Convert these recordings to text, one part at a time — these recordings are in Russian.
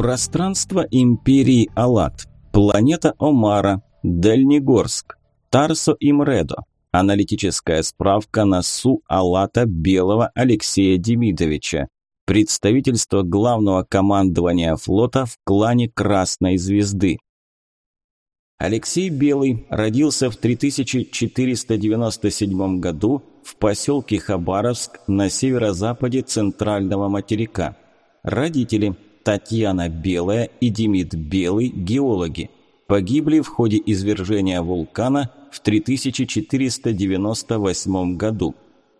Пространство империи Алат. Планета Омара. Дальнегорск. Тарсо Имредо. Аналитическая справка на Су Алата Белого Алексея Демидовича. Представительство главного командования флота в клане Красной Звезды. Алексей Белый родился в 3497 году в поселке Хабаровск на северо-западе центрального материка. Родители Татьяна Белая и Демид Белый – геологи. Погибли в ходе извержения вулкана в 3498 году.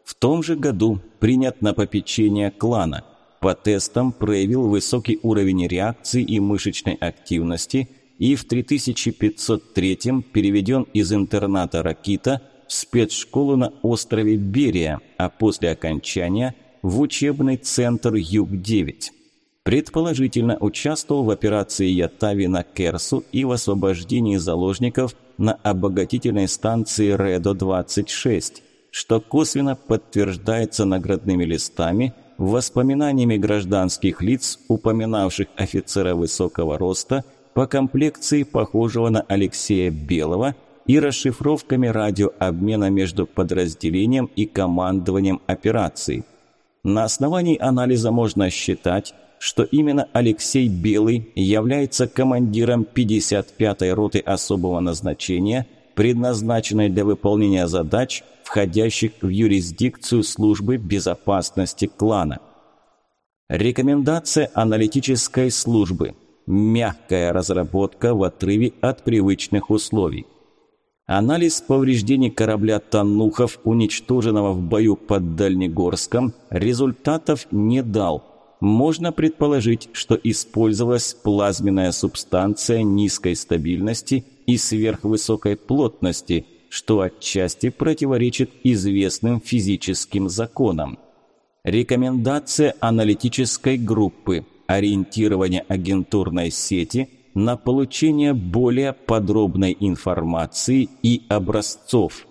В том же году принят на попечение клана. По тестам проявил высокий уровень реакции и мышечной активности – и в 3503 переведен из интерната Ракита в спецшколу на острове Берия, а после окончания в учебный центр Юг-9. Предположительно участвовал в операции Ятави на Керсу и в освобождении заложников на обогатительной станции Редо-26, что косвенно подтверждается наградными листами, воспоминаниями гражданских лиц, упоминавших офицера высокого роста – по комплекции похожего на Алексея Белого и расшифровками радиообмена между подразделением и командованием операции. На основании анализа можно считать, что именно Алексей Белый является командиром 55-й роты особого назначения, предназначенной для выполнения задач, входящих в юрисдикцию службы безопасности клана. Рекомендация аналитической службы – Мягкая разработка в отрыве от привычных условий. Анализ повреждений корабля «Танухов», уничтоженного в бою под Дальнегорском, результатов не дал. Можно предположить, что использовалась плазменная субстанция низкой стабильности и сверхвысокой плотности, что отчасти противоречит известным физическим законам. Рекомендация аналитической группы – ориентирование агентурной сети на получение более подробной информации и образцов.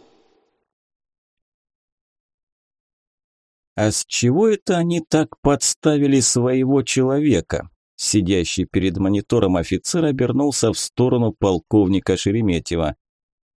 А с чего это они так подставили своего человека? Сидящий перед монитором офицер обернулся в сторону полковника Шереметьева.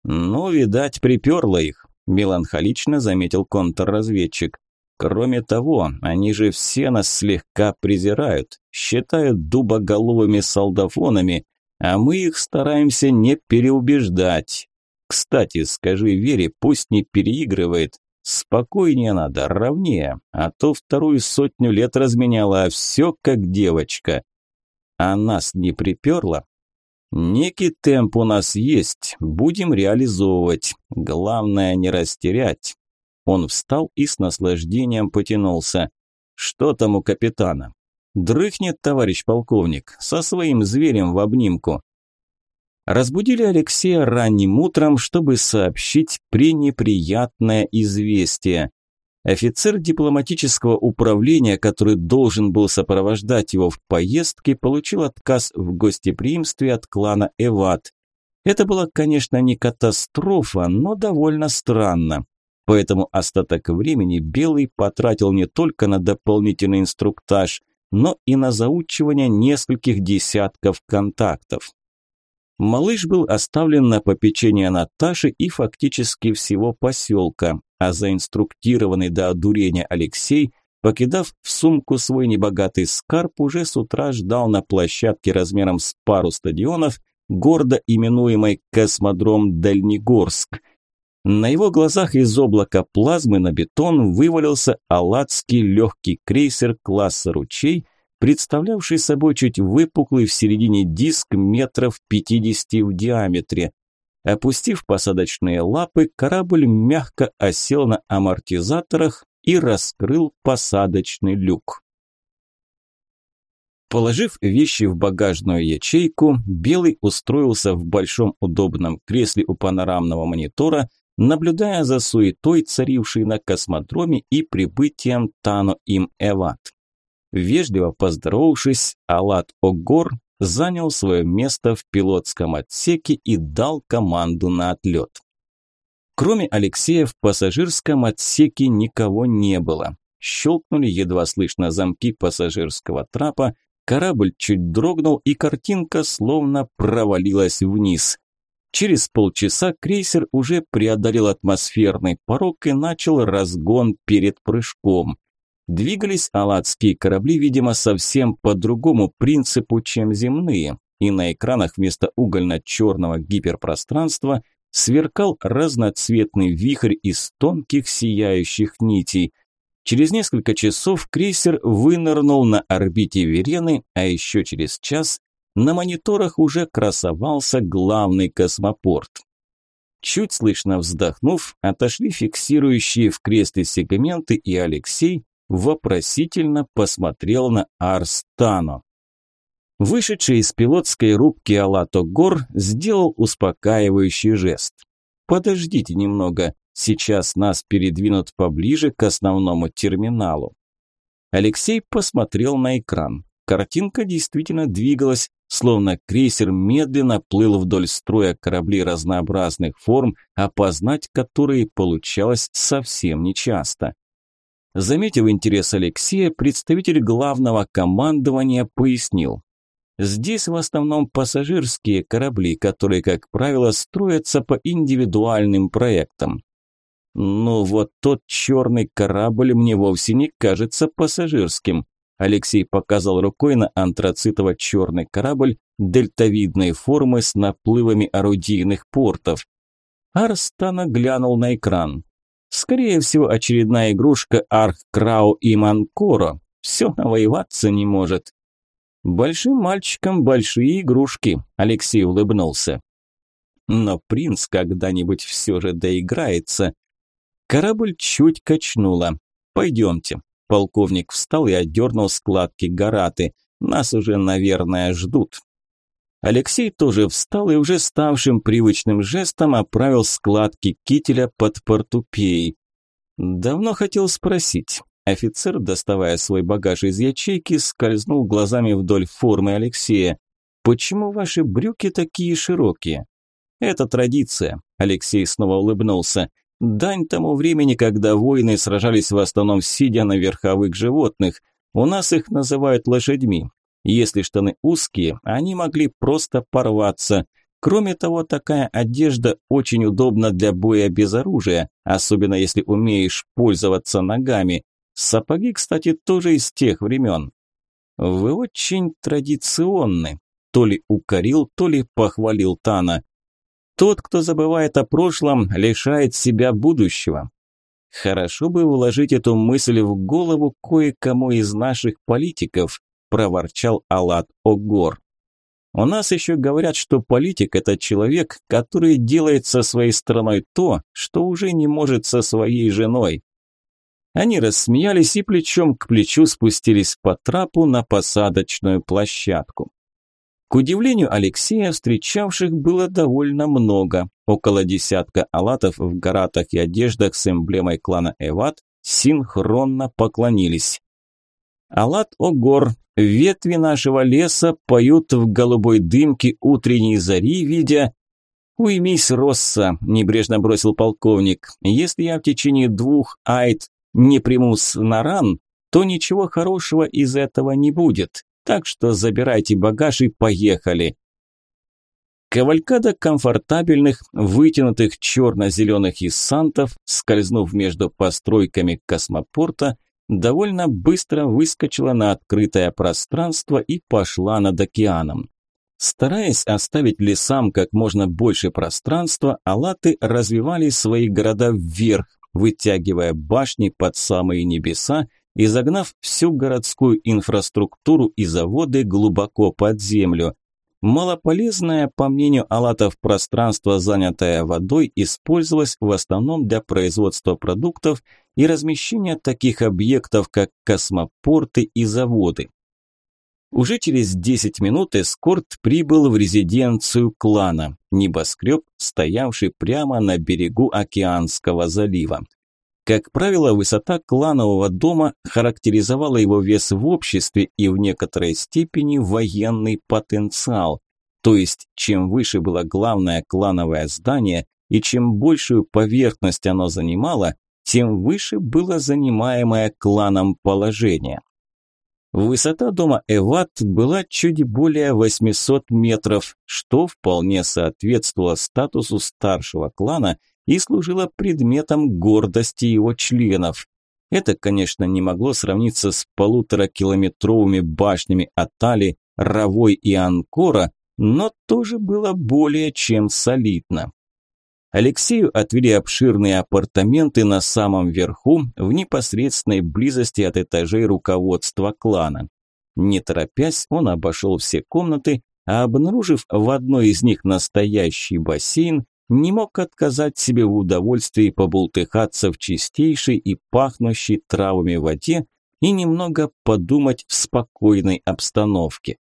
«Ну, видать, приперло их», – меланхолично заметил контрразведчик. Кроме того, они же все нас слегка презирают, считают дубоголовыми солдафонами, а мы их стараемся не переубеждать. Кстати, скажи Вере, пусть не переигрывает. Спокойнее надо, ровнее, а то вторую сотню лет разменяла, а все как девочка. А нас не приперло? Некий темп у нас есть, будем реализовывать. Главное не растерять. Он встал и с наслаждением потянулся. «Что там у капитана?» «Дрыхнет, товарищ полковник, со своим зверем в обнимку». Разбудили Алексея ранним утром, чтобы сообщить пренеприятное известие. Офицер дипломатического управления, который должен был сопровождать его в поездке, получил отказ в гостеприимстве от клана Эват. Это была, конечно, не катастрофа, но довольно странно. Поэтому остаток времени Белый потратил не только на дополнительный инструктаж, но и на заучивание нескольких десятков контактов. Малыш был оставлен на попечение Наташи и фактически всего поселка, а заинструктированный до одурения Алексей, покидав в сумку свой небогатый скарб, уже с утра ждал на площадке размером с пару стадионов, гордо именуемой «Космодром Дальнегорск», на его глазах из облака плазмы на бетон вывалился алатский легкий крейсер класса «Ручей», представлявший собой чуть выпуклый в середине диск метров 50 в диаметре. Опустив посадочные лапы, корабль мягко осел на амортизаторах и раскрыл посадочный люк. Положив вещи в багажную ячейку, Белый устроился в большом удобном кресле у панорамного монитора – наблюдая за суетой, царившей на космодроме и прибытием Тано им Эват. Вежливо поздоровавшись, Алат Огор занял свое место в пилотском отсеке и дал команду на отлет. Кроме Алексея в пассажирском отсеке никого не было. Щелкнули едва слышно замки пассажирского трапа, Корабль чуть дрогнул, и картинка словно провалилась вниз. Через полчаса крейсер уже преодолел атмосферный порог и начал разгон перед прыжком. Двигались аладские корабли, видимо, совсем по другому принципу, чем земные, и на экранах вместо угольно-черного гиперпространства сверкал разноцветный вихрь из тонких сияющих нитей. Через несколько часов крейсер вынырнул на орбите Верены, а еще через час на мониторах уже красовался главный космопорт. Чуть слышно вздохнув, отошли фиксирующие в кресле сегменты, и Алексей вопросительно посмотрел на Арстано. Вышедший из пилотской рубки Алато Гор сделал успокаивающий жест. «Подождите немного, сейчас нас передвинут поближе к основному терминалу». Алексей посмотрел на экран. Картинка действительно двигалась, словно крейсер медленно плыл вдоль строя кораблей разнообразных форм, опознать которые получалось совсем нечасто. Заметив интерес Алексея, представитель главного командования пояснил. Здесь в основном пассажирские корабли, которые, как правило, строятся по индивидуальным проектам. Ну вот тот черный корабль мне вовсе не кажется пассажирским. Алексей показал рукой на антрацитово-черный корабль дельтовидной формы с наплывами орудийных портов. Арстана глянул на экран. Скорее всего, очередная игрушка Архкрау и Манкоро. Все навоеваться не может. Большим мальчикам большие игрушки, Алексей улыбнулся. Но принц когда-нибудь все же доиграется. Корабль чуть качнуло. Пойдемте. Полковник встал и отдернул складки гараты. Нас уже, наверное, ждут. Алексей тоже встал и уже ставшим привычным жестом оправил складки кителя под портупеей. Давно хотел спросить. Офицер, доставая свой багаж из ячейки, скользнул глазами вдоль формы Алексея. «Почему ваши брюки такие широкие?» «Это традиция», – Алексей снова улыбнулся. «Дань тому времени, когда воины сражались в основном сидя на верховых животных. У нас их называют лошадьми. Если штаны узкие, они могли просто порваться. Кроме того, такая одежда очень удобна для боя без оружия, особенно если умеешь пользоваться ногами. Сапоги, кстати, тоже из тех времен. Вы очень традиционны. То ли укорил, то ли похвалил Тана. Тот, кто забывает о прошлом, лишает себя будущего. Хорошо бы вложить эту мысль в голову кое-кому из наших политиков проворчал Алат Огор. У нас еще говорят, что политик – это человек, который делает со своей страной то, что уже не может со своей женой. Они рассмеялись и плечом к плечу спустились по трапу на посадочную площадку. К удивлению Алексея, встречавших было довольно много. Около десятка алатов в гаратах и одеждах с эмблемой клана Эват синхронно поклонились. Алат Огор Ветви нашего леса поют в голубой дымке утренней зари, видя... «Уймись, Росса», – небрежно бросил полковник. «Если я в течение двух айд не примусь на ран, то ничего хорошего из этого не будет. Так что забирайте багаж и поехали». Кавалькада комфортабельных, вытянутых черно-зеленых иссантов, скользнув между постройками космопорта, довольно быстро выскочила на открытое пространство и пошла над океаном. Стараясь оставить лесам как можно больше пространства, алаты развивали свои города вверх, вытягивая башни под самые небеса и загнав всю городскую инфраструктуру и заводы глубоко под землю. Малополезное, по мнению алатов, пространство, занятое водой, использовалось в основном для производства продуктов и размещения таких объектов, как космопорты и заводы. Уже через 10 минут эскорт прибыл в резиденцию клана, небоскреб, стоявший прямо на берегу Океанского залива. Как правило, высота кланового дома характеризовала его вес в обществе и в некоторой степени военный потенциал. То есть, чем выше было главное клановое здание и чем большую поверхность оно занимало, тем выше было занимаемое кланом положение. Высота дома Эват была чуть более 800 метров, что вполне соответствовало статусу старшего клана и служило предметом гордости его членов. Это, конечно, не могло сравниться с полуторакилометровыми башнями Атали, Равой и Анкора, но тоже было более чем солидно. Алексею отвели обширные апартаменты на самом верху, в непосредственной близости от этажей руководства клана. Не торопясь, он обошел все комнаты, а обнаружив в одной из них настоящий бассейн, не мог отказать себе в удовольствии побултыхаться в чистейшей и пахнущей травами воде и немного подумать в спокойной обстановке.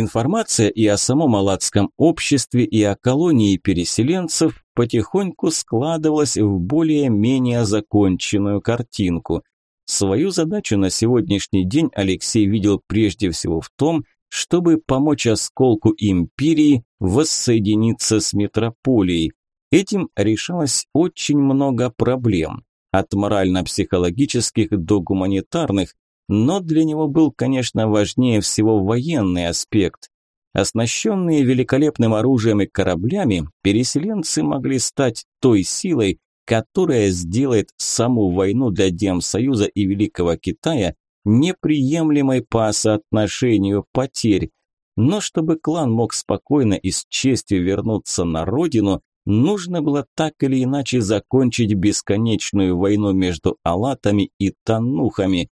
Информация и о самом Аладском обществе, и о колонии переселенцев потихоньку складывалась в более-менее законченную картинку. Свою задачу на сегодняшний день Алексей видел прежде всего в том, чтобы помочь осколку империи воссоединиться с метрополией. Этим решалось очень много проблем, от морально-психологических до гуманитарных, но для него был, конечно, важнее всего военный аспект. Оснащенные великолепным оружием и кораблями, переселенцы могли стать той силой, которая сделает саму войну для Демсоюза и Великого Китая неприемлемой по соотношению потерь. Но чтобы клан мог спокойно и с честью вернуться на родину, нужно было так или иначе закончить бесконечную войну между алатами и танухами,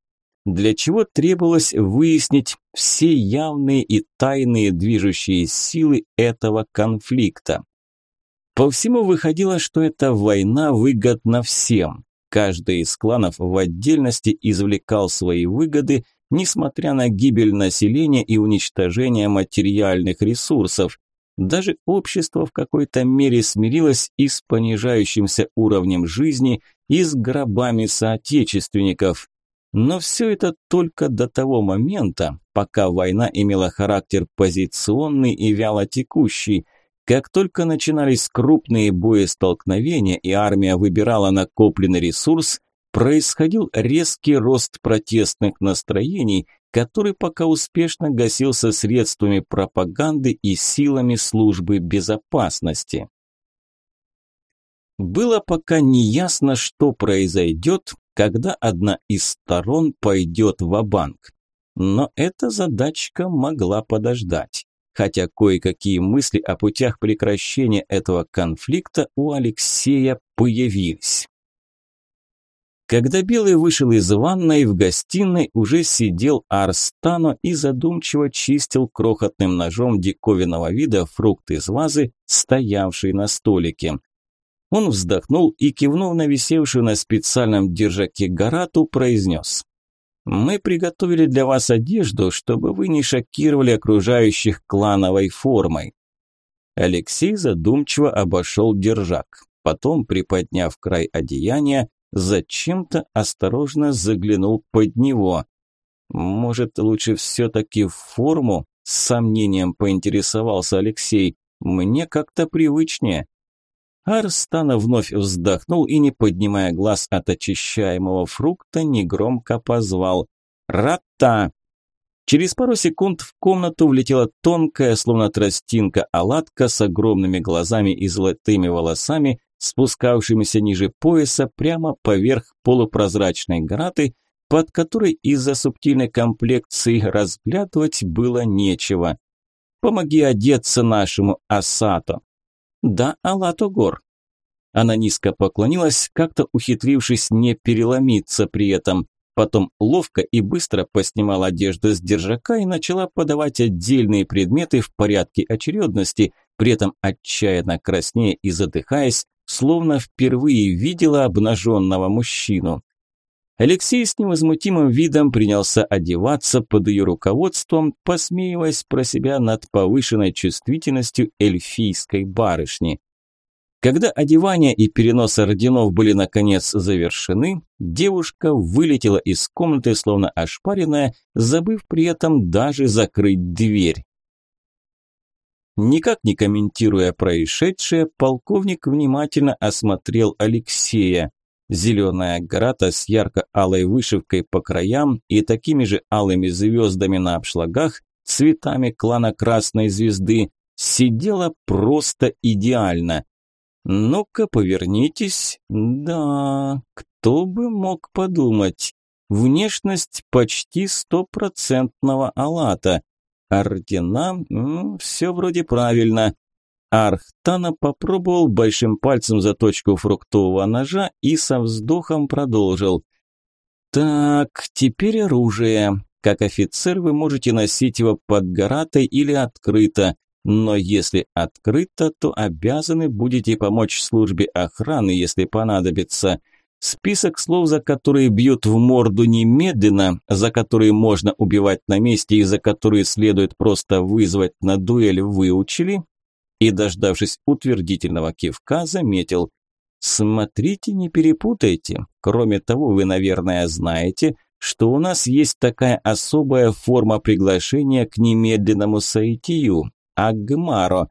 для чего требовалось выяснить все явные и тайные движущие силы этого конфликта. По всему выходило, что эта война выгодна всем. Каждый из кланов в отдельности извлекал свои выгоды, несмотря на гибель населения и уничтожение материальных ресурсов. Даже общество в какой-то мере смирилось и с понижающимся уровнем жизни, и с гробами соотечественников. Но все это только до того момента, пока война имела характер позиционный и вялотекущий – как только начинались крупные боестолкновения и армия выбирала накопленный ресурс, происходил резкий рост протестных настроений, который пока успешно гасился средствами пропаганды и силами службы безопасности. Было пока неясно, что произойдет, когда одна из сторон пойдет в банк Но эта задачка могла подождать хотя кое-какие мысли о путях прекращения этого конфликта у Алексея появились. Когда Белый вышел из ванной, в гостиной уже сидел Арстано и задумчиво чистил крохотным ножом диковинного вида фрукт из вазы, стоявший на столике. Он вздохнул и, кивнув на висевшую на специальном держаке Гарату, произнес. Мы приготовили для вас одежду, чтобы вы не шокировали окружающих клановой формой. Алексей задумчиво обошел держак. Потом, приподняв край одеяния, зачем-то осторожно заглянул под него. Может, лучше все-таки в форму? С сомнением поинтересовался Алексей. Мне как-то привычнее. Арстана вновь вздохнул и, не поднимая глаз от очищаемого фрукта, негромко позвал «Рата!». Через пару секунд в комнату влетела тонкая, словно тростинка, оладка с огромными глазами и золотыми волосами, спускавшимися ниже пояса прямо поверх полупрозрачной граты, под которой из-за субтильной комплекции разглядывать было нечего. «Помоги одеться нашему Асато!» «Да, Алатогор». Она низко поклонилась, как-то ухитрившись не переломиться при этом. Потом ловко и быстро поснимала одежду с держака и начала подавать отдельные предметы в порядке очередности, при этом отчаянно краснея и задыхаясь, словно впервые видела обнаженного мужчину. Алексей с невозмутимым видом принялся одеваться под ее руководством, посмеиваясь про себя над повышенной чувствительностью эльфийской барышни. Когда одевание и перенос орденов были наконец завершены, девушка вылетела из комнаты, словно ошпаренная, забыв при этом даже закрыть дверь. Никак не комментируя происшедшее, полковник внимательно осмотрел Алексея. Зеленая грата с ярко-алой вышивкой по краям и такими же алыми звездами на обшлагах, цветами клана Красной Звезды, сидела просто идеально. Ну-ка, повернитесь. Да, кто бы мог подумать. Внешность почти стопроцентного Алата. Ордена, все вроде правильно. Архтана попробовал большим пальцем заточку фруктового ножа и со вздохом продолжил. «Так, теперь оружие. Как офицер вы можете носить его под горатой или открыто, но если открыто, то обязаны будете помочь службе охраны, если понадобится. Список слов, за которые бьют в морду немедленно, за которые можно убивать на месте и за которые следует просто вызвать на дуэль, выучили?» И, дождавшись утвердительного кивка, заметил «Смотрите, не перепутайте. Кроме того, вы, наверное, знаете, что у нас есть такая особая форма приглашения к немедленному соитию – Агмаро.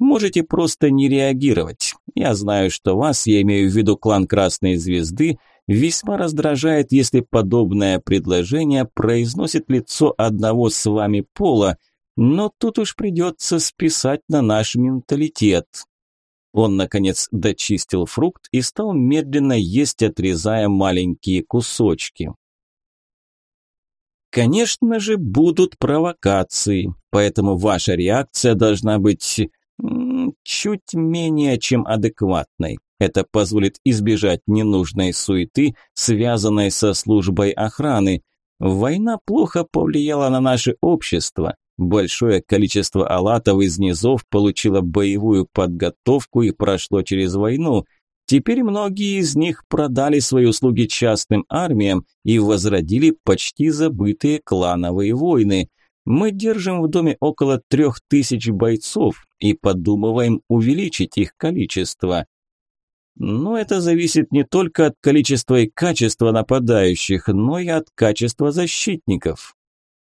Можете просто не реагировать. Я знаю, что вас, я имею в виду клан Красной Звезды, весьма раздражает, если подобное предложение произносит лицо одного с вами пола – но тут уж придется списать на наш менталитет. Он, наконец, дочистил фрукт и стал медленно есть, отрезая маленькие кусочки. Конечно же, будут провокации, поэтому ваша реакция должна быть чуть менее чем адекватной. Это позволит избежать ненужной суеты, связанной со службой охраны. Война плохо повлияла на наше общество. Большое количество алатов из низов получило боевую подготовку и прошло через войну. Теперь многие из них продали свои услуги частным армиям и возродили почти забытые клановые войны. Мы держим в доме около трех тысяч бойцов и подумываем увеличить их количество. Но это зависит не только от количества и качества нападающих, но и от качества защитников.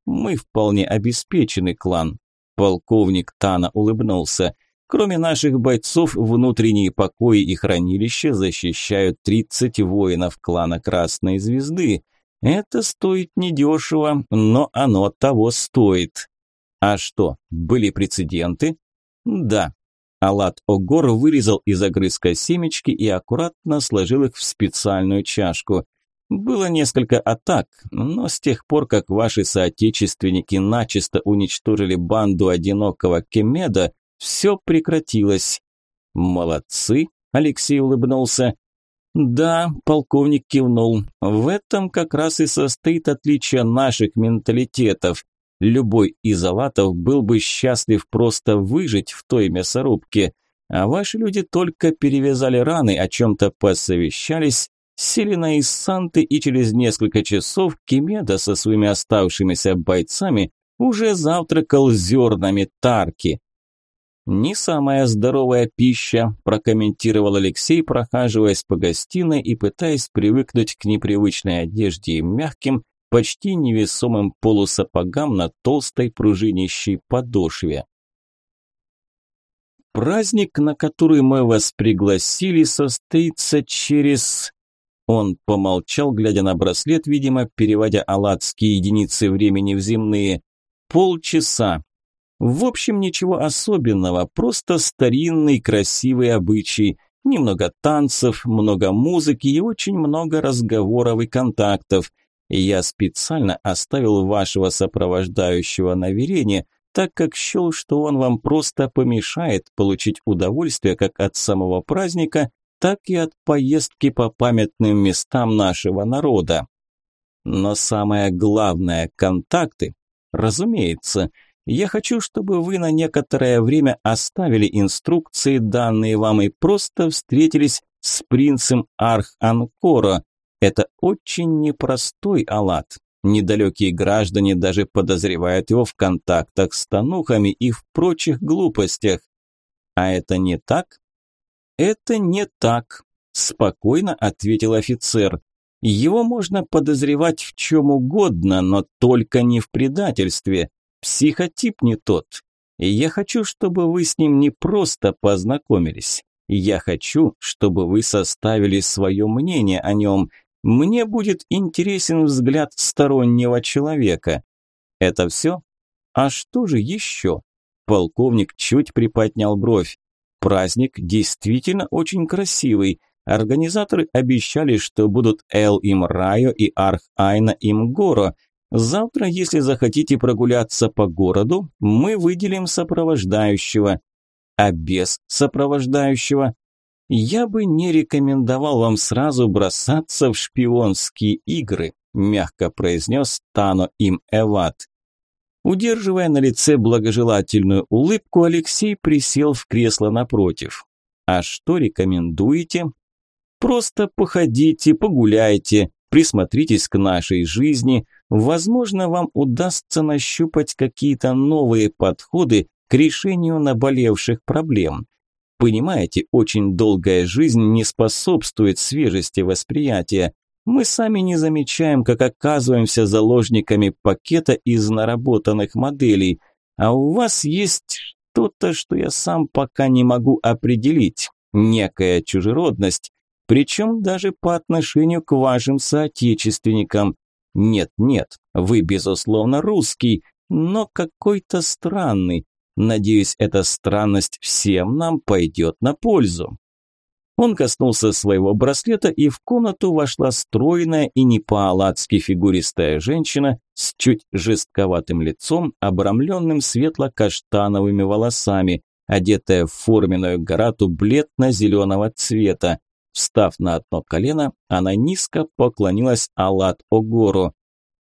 Мы вполне обеспеченный клан. Полковник Тана улыбнулся. Кроме наших бойцов, внутренние покои и хранилища защищают 30 воинов клана Красной Звезды. Это стоит недешево, но оно того стоит. А что, были прецеденты? Да. Алат Огор вырезал из огрызка семечки и аккуратно сложил их в специальную чашку. Было несколько атак, но с тех пор, как ваши соотечественники начисто уничтожили банду одинокого Кемеда, все прекратилось. Молодцы, Алексей улыбнулся. Да, полковник кивнул. В этом как раз и состоит отличие наших менталитетов. Любой из алатов был бы счастлив просто выжить в той мясорубке, а ваши люди только перевязали раны, о чем-то посовещались сели на Иссанты и через несколько часов Кимеда со своими оставшимися бойцами уже завтракал зернами тарки. «Не самая здоровая пища», – прокомментировал Алексей, прохаживаясь по гостиной и пытаясь привыкнуть к непривычной одежде и мягким, почти невесомым полусапогам на толстой пружинищей подошве. Праздник, на который мы вас пригласили, состоится через... Он помолчал, глядя на браслет, видимо, переводя аладские единицы времени в земные. Полчаса. В общем, ничего особенного, просто старинный красивый обычай. Немного танцев, много музыки и очень много разговоров и контактов. Я специально оставил вашего сопровождающего на верене, так как счел, что он вам просто помешает получить удовольствие как от самого праздника, так и от поездки по памятным местам нашего народа. Но самое главное – контакты. Разумеется, я хочу, чтобы вы на некоторое время оставили инструкции, данные вам, и просто встретились с принцем Арх-Анкора. Это очень непростой алат. Недалекие граждане даже подозревают его в контактах с танухами и в прочих глупостях. А это не так? «Это не так», – спокойно ответил офицер. «Его можно подозревать в чем угодно, но только не в предательстве. Психотип не тот. Я хочу, чтобы вы с ним не просто познакомились. Я хочу, чтобы вы составили свое мнение о нем. Мне будет интересен взгляд стороннего человека. Это все? А что же еще? Полковник чуть приподнял бровь. Праздник действительно очень красивый. Организаторы обещали, что будут Эл им Райо и Арх Айна им Горо. Завтра, если захотите прогуляться по городу, мы выделим сопровождающего. А без сопровождающего я бы не рекомендовал вам сразу бросаться в шпионские игры, мягко произнес Тано им Эват. Удерживая на лице благожелательную улыбку, Алексей присел в кресло напротив. «А что рекомендуете?» «Просто походите, погуляйте, присмотритесь к нашей жизни. Возможно, вам удастся нащупать какие-то новые подходы к решению наболевших проблем. Понимаете, очень долгая жизнь не способствует свежести восприятия. Мы сами не замечаем, как оказываемся заложниками пакета из наработанных моделей, а у вас есть что-то, что я сам пока не могу определить, некая чужеродность, причем даже по отношению к вашим соотечественникам. Нет-нет, вы, безусловно, русский, но какой-то странный. Надеюсь, эта странность всем нам пойдет на пользу. Он коснулся своего браслета, и в комнату вошла стройная и не по-аладски фигуристая женщина с чуть жестковатым лицом, обрамленным светло-каштановыми волосами, одетая в форменную гарату бледно-зеленого цвета. Встав на одно колено, она низко поклонилась Алат Огору.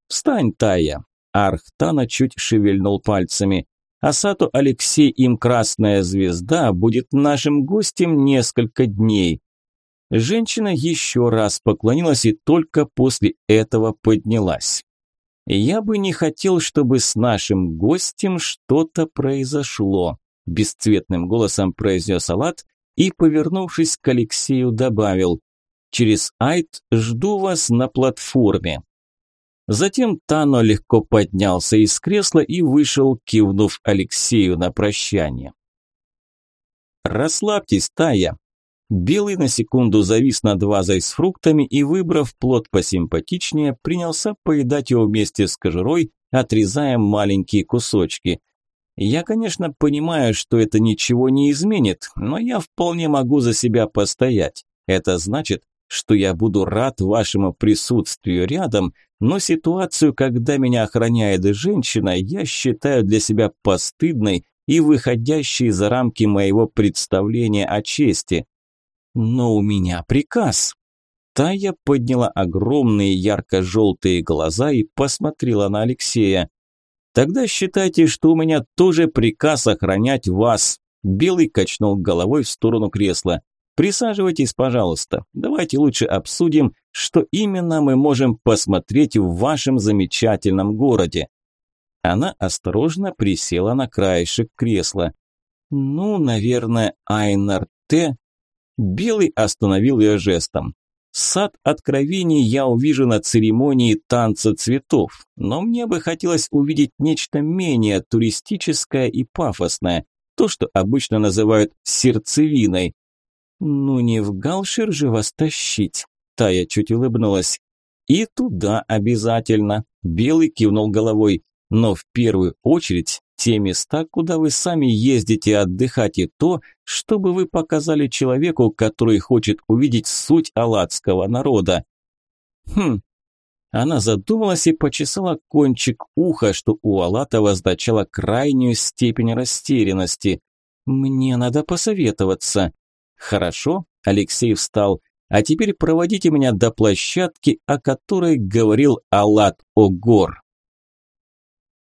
«Встань, Тая!» Архтана чуть шевельнул пальцами. Асату Алексей им Красная Звезда будет нашим гостем несколько дней. Женщина еще раз поклонилась и только после этого поднялась. Я бы не хотел, чтобы с нашим гостем что-то произошло, бесцветным голосом произнес Алат и, повернувшись к Алексею, добавил: Через Айт жду вас на платформе. Затем Тано легко поднялся из кресла и вышел, кивнув Алексею на прощание. «Расслабьтесь, Тая!» Белый на секунду завис над вазой с фруктами и, выбрав плод посимпатичнее, принялся поедать его вместе с кожурой, отрезая маленькие кусочки. «Я, конечно, понимаю, что это ничего не изменит, но я вполне могу за себя постоять. Это значит, что я буду рад вашему присутствию рядом, но ситуацию, когда меня охраняет женщина, я считаю для себя постыдной и выходящей за рамки моего представления о чести. Но у меня приказ. Тая подняла огромные ярко-желтые глаза и посмотрела на Алексея. Тогда считайте, что у меня тоже приказ охранять вас. Белый качнул головой в сторону кресла. Присаживайтесь, пожалуйста. Давайте лучше обсудим, что именно мы можем посмотреть в вашем замечательном городе. Она осторожно присела на краешек кресла. Ну, наверное, Айнар Т. Белый остановил ее жестом. Сад откровений я увижу на церемонии танца цветов, но мне бы хотелось увидеть нечто менее туристическое и пафосное, то, что обычно называют сердцевиной. «Ну не в Галшир же вас тащить!» Тая чуть улыбнулась. «И туда обязательно!» Белый кивнул головой. «Но в первую очередь те места, куда вы сами ездите отдыхать, и то, чтобы вы показали человеку, который хочет увидеть суть аладского народа». «Хм». Она задумалась и почесала кончик уха, что у Алата означало крайнюю степень растерянности. «Мне надо посоветоваться». «Хорошо», – Алексей встал. «А теперь проводите меня до площадки, о которой говорил Алат Огор».